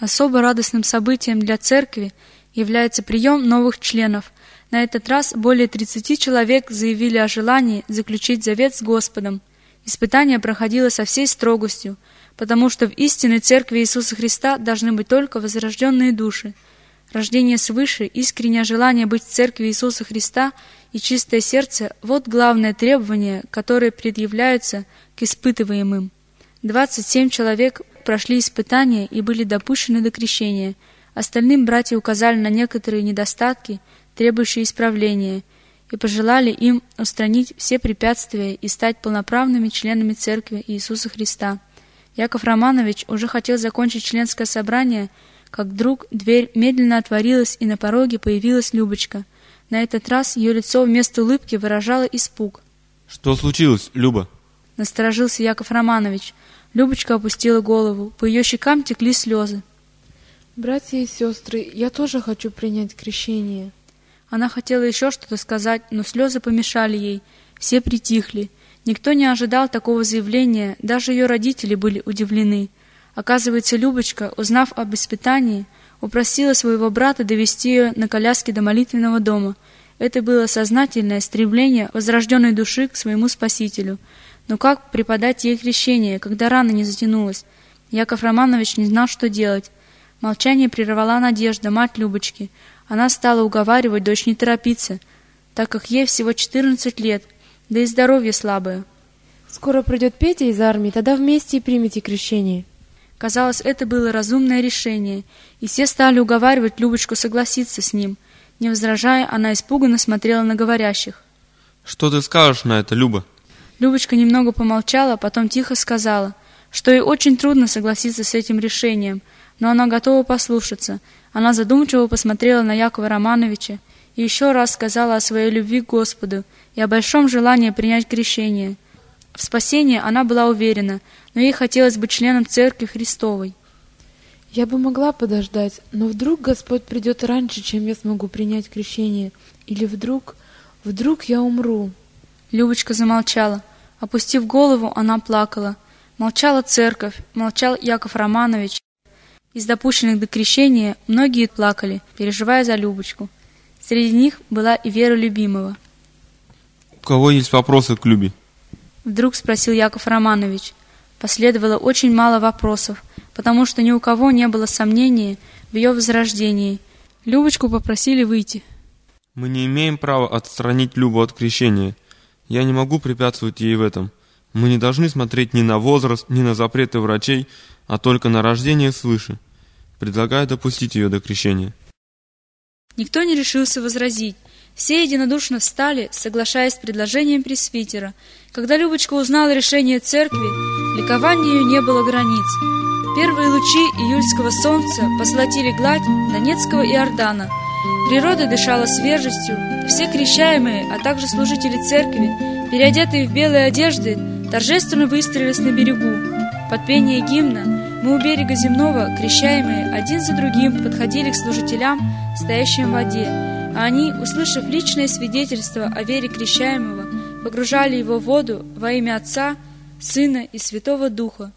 Особо радостным событием для церкви является прием новых членов. На этот раз более 30 человек заявили о желании заключить завет с Господом. Испытание проходило со всей строгостью, потому что в истинной церкви Иисуса Христа должны быть только возрожденные души. Рождение свыше, искреннее желание быть в церкви Иисуса Христа и чистое сердце – вот главное требование, которое предъявляется к испытываемым. 27 человек прошли испытания и были допущены до крещения. Остальным братья указали на некоторые недостатки, требующие исправления, и пожелали им устранить все препятствия и стать полноправными членами Церкви Иисуса Христа. Яков Романович уже хотел закончить членское собрание, как вдруг дверь медленно отворилась, и на пороге появилась Любочка. На этот раз ее лицо вместо улыбки выражало испуг. Что случилось, Люба? Насторожился Яков Романович. Любочка опустила голову, по ее щекам текли слезы. Братья и сестры, я тоже хочу принять крещение. Она хотела еще что-то сказать, но слезы помешали ей. Все притихли. Никто не ожидал такого заявления, даже ее родители были удивлены. Оказывается, Любочка, узнав об испытании, упросила своего брата довести ее на коляске до молитвенного дома. Это было сознательное стремление возрожденной души к своему Спасителю. Но как преподать ей крещение, когда рана не затянулась? Яков Романович не знал, что делать. Молчание прервала Надежда, мать Любочки. Она стала уговаривать дочь не торопиться, так как ей всего 14 лет, да и здоровье слабое. Скоро придет Петя из армии, тогда вместе и примите крещение. Казалось, это было разумное решение, и все стали уговаривать Любочку согласиться с ним. Не возражая, она испуганно смотрела на говорящих. Что ты скажешь на это, Люба? Любочка немного помолчала, потом тихо сказала, что ей очень трудно согласиться с этим решением, но она готова послушаться. Она задумчиво посмотрела на Якова Романовича и еще раз сказала о своей любви к Господу и о большом желании принять крещение – в спасении она была уверена, но ей хотелось быть членом Церкви Христовой. Я бы могла подождать, но вдруг Господь придет раньше, чем я смогу принять крещение, или вдруг, вдруг я умру. Любочка замолчала. Опустив голову, она плакала. Молчала церковь, молчал Яков Романович. Из допущенных до крещения многие плакали, переживая за Любочку. Среди них была и Вера Любимого. У кого есть вопросы к Любе? Вдруг спросил Яков Романович. Последовало очень мало вопросов, потому что ни у кого не было сомнений в ее возрождении. Любочку попросили выйти. Мы не имеем права отстранить Любу от крещения. Я не могу препятствовать ей в этом. Мы не должны смотреть ни на возраст, ни на запреты врачей, а только на рождение свыше. Предлагаю допустить ее до крещения. Никто не решился возразить. Все единодушно встали, соглашаясь с предложением пресвитера. Когда Любочка узнала решение церкви, ликование ее не было границ. Первые лучи июльского солнца позолотили гладь Донецкого Иордана. Природа дышала свежестью. Все крещаемые, а также служители церкви, переодетые в белые одежды, торжественно выстроились на берегу. Под пение гимна мы у берега земного, крещаемые, один за другим подходили к служителям, стоящим в воде а они, услышав личное свидетельство о вере крещаемого, погружали его в воду во имя Отца, Сына и Святого Духа.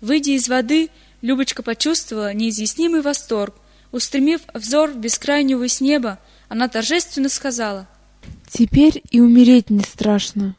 Выйдя из воды, Любочка почувствовала неизъяснимый восторг. Устремив взор в бескрайнюю высь неба, она торжественно сказала, «Теперь и умереть не страшно».